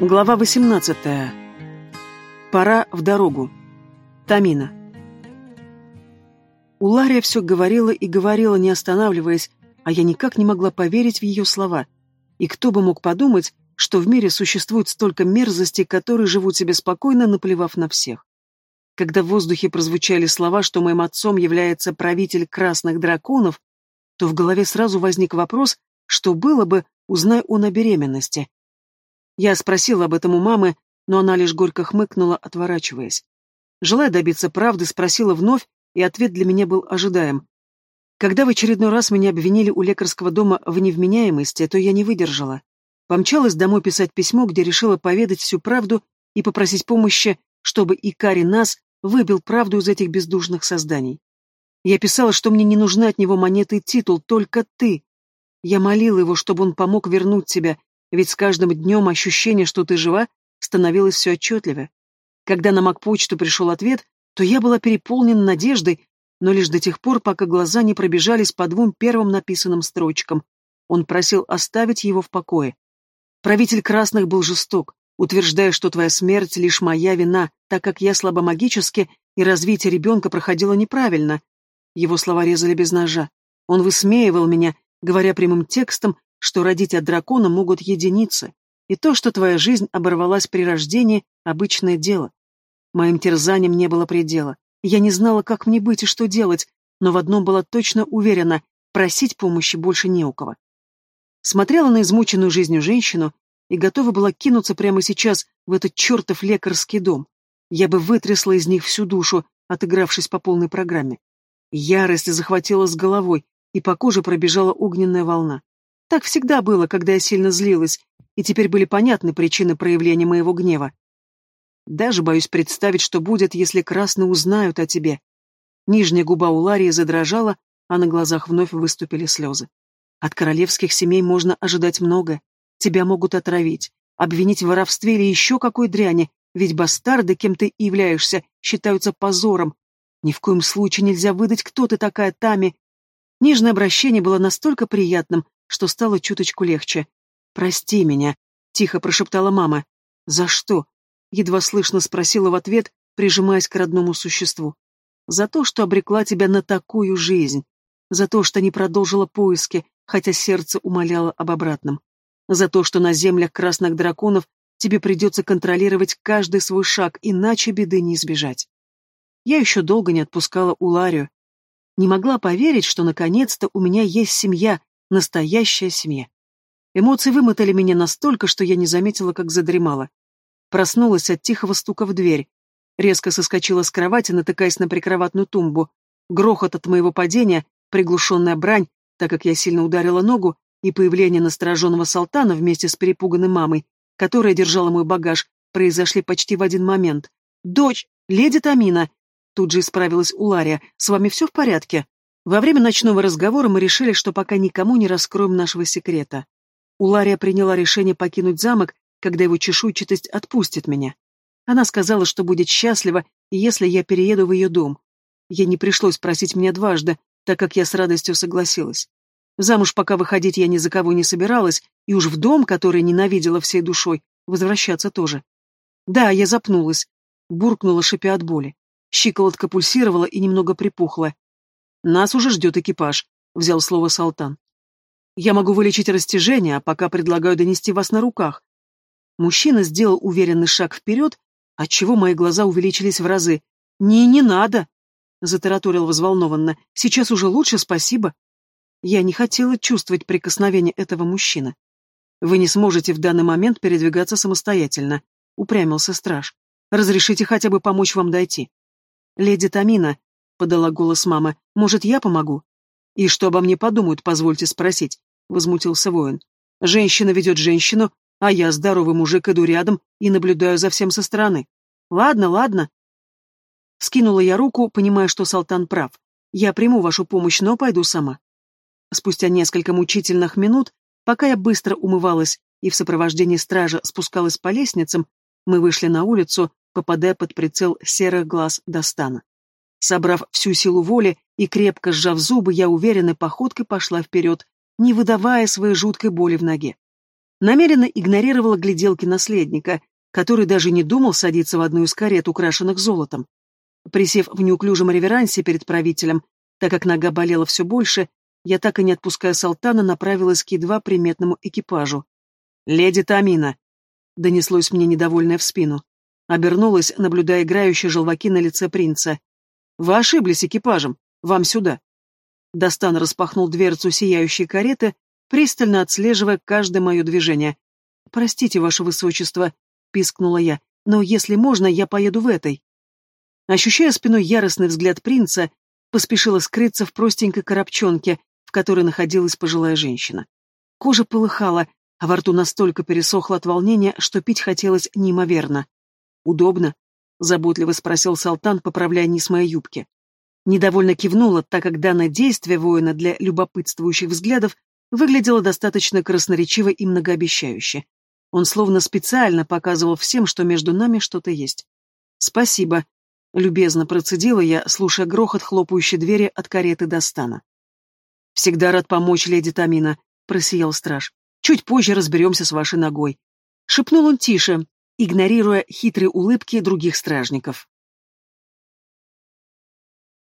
Глава 18. Пора в дорогу. Тамина. Улария все говорила и говорила, не останавливаясь, а я никак не могла поверить в ее слова. И кто бы мог подумать, что в мире существует столько мерзостей, которые живут себе спокойно, наплевав на всех. Когда в воздухе прозвучали слова, что моим отцом является правитель красных драконов, то в голове сразу возник вопрос, что было бы, узнай он о беременности. Я спросила об этом у мамы, но она лишь горько хмыкнула, отворачиваясь. Желая добиться правды, спросила вновь, и ответ для меня был ожидаем. Когда в очередной раз меня обвинили у лекарского дома в невменяемости, то я не выдержала. Помчалась домой писать письмо, где решила поведать всю правду и попросить помощи, чтобы Икари нас выбил правду из этих бездушных созданий. Я писала, что мне не нужны от него монеты и титул, только ты. Я молила его, чтобы он помог вернуть тебя, ведь с каждым днем ощущение, что ты жива, становилось все отчетливее. Когда на Макпочту пришел ответ, то я была переполнена надеждой, но лишь до тех пор, пока глаза не пробежались по двум первым написанным строчкам. Он просил оставить его в покое. Правитель Красных был жесток, утверждая, что твоя смерть лишь моя вина, так как я слабомагически, и развитие ребенка проходило неправильно. Его слова резали без ножа. Он высмеивал меня, говоря прямым текстом, что родить от дракона могут единицы, и то, что твоя жизнь оборвалась при рождении, обычное дело. Моим терзанием не было предела. Я не знала, как мне быть и что делать, но в одном была точно уверена — просить помощи больше не у кого. Смотрела на измученную жизнью женщину и готова была кинуться прямо сейчас в этот чертов лекарский дом. Я бы вытрясла из них всю душу, отыгравшись по полной программе. Ярость захватила с головой, и по коже пробежала огненная волна. Так всегда было, когда я сильно злилась, и теперь были понятны причины проявления моего гнева. Даже боюсь представить, что будет, если красные узнают о тебе. Нижняя губа у Ларии задрожала, а на глазах вновь выступили слезы. От королевских семей можно ожидать много. Тебя могут отравить, обвинить в воровстве или еще какой дряни, ведь бастарды, кем ты являешься, считаются позором. Ни в коем случае нельзя выдать, кто ты такая, Тами. Нежное обращение было настолько приятным, что стало чуточку легче. «Прости меня», — тихо прошептала мама. «За что?» — едва слышно спросила в ответ, прижимаясь к родному существу. «За то, что обрекла тебя на такую жизнь. За то, что не продолжила поиски, хотя сердце умоляло об обратном. За то, что на землях красных драконов тебе придется контролировать каждый свой шаг, иначе беды не избежать». Я еще долго не отпускала Уларию. Не могла поверить, что наконец-то у меня есть семья, Настоящая семья. Эмоции вымотали меня настолько, что я не заметила, как задремала. Проснулась от тихого стука в дверь. Резко соскочила с кровати, натыкаясь на прикроватную тумбу. Грохот от моего падения, приглушенная брань, так как я сильно ударила ногу, и появление настороженного Салтана вместе с перепуганной мамой, которая держала мой багаж, произошли почти в один момент. «Дочь! Леди Тамина!» Тут же исправилась Улария. «С вами все в порядке?» Во время ночного разговора мы решили, что пока никому не раскроем нашего секрета. Улария приняла решение покинуть замок, когда его чешуйчатость отпустит меня. Она сказала, что будет счастлива, если я перееду в ее дом. Ей не пришлось просить меня дважды, так как я с радостью согласилась. Замуж пока выходить я ни за кого не собиралась, и уж в дом, который ненавидела всей душой, возвращаться тоже. Да, я запнулась, буркнула, шипя от боли. Щиколотка пульсировала и немного припухла. Нас уже ждет экипаж», — взял слово Салтан. «Я могу вылечить растяжение, а пока предлагаю донести вас на руках». Мужчина сделал уверенный шаг вперед, отчего мои глаза увеличились в разы. «Не, не надо!» — затараторил взволнованно. «Сейчас уже лучше, спасибо». Я не хотела чувствовать прикосновение этого мужчины. «Вы не сможете в данный момент передвигаться самостоятельно», — упрямился страж. «Разрешите хотя бы помочь вам дойти». «Леди Тамина», — подала голос мама. «Может, я помогу?» «И что обо мне подумают, позвольте спросить», — возмутился воин. «Женщина ведет женщину, а я, здоровый мужик, иду рядом и наблюдаю за всем со стороны. Ладно, ладно». Скинула я руку, понимая, что Салтан прав. «Я приму вашу помощь, но пойду сама». Спустя несколько мучительных минут, пока я быстро умывалась и в сопровождении стража спускалась по лестницам, мы вышли на улицу, попадая под прицел серых глаз Достана. Собрав всю силу воли и крепко сжав зубы, я уверенной походкой пошла вперед, не выдавая своей жуткой боли в ноге. Намеренно игнорировала гляделки наследника, который даже не думал садиться в одну из карет, украшенных золотом. Присев в неуклюжем реверансе перед правителем, так как нога болела все больше, я так и не отпуская Салтана, направилась к едва приметному экипажу. «Леди Тамина!» — донеслось мне недовольное в спину. Обернулась, наблюдая играющие желваки на лице принца. «Вы ошиблись экипажем. Вам сюда». Достан распахнул дверцу сияющей кареты, пристально отслеживая каждое мое движение. «Простите, ваше высочество», — пискнула я, — «но если можно, я поеду в этой». Ощущая спиной яростный взгляд принца, поспешила скрыться в простенькой коробчонке, в которой находилась пожилая женщина. Кожа полыхала, а во рту настолько пересохло от волнения, что пить хотелось неимоверно. «Удобно?» — заботливо спросил Салтан, поправляя низ моей юбки. Недовольно кивнула, так как данное действие воина для любопытствующих взглядов выглядело достаточно красноречиво и многообещающе. Он словно специально показывал всем, что между нами что-то есть. «Спасибо», — любезно процедила я, слушая грохот хлопающей двери от кареты до стана. «Всегда рад помочь, леди Тамина», — просиял страж. «Чуть позже разберемся с вашей ногой». Шепнул он тише, игнорируя хитрые улыбки других стражников.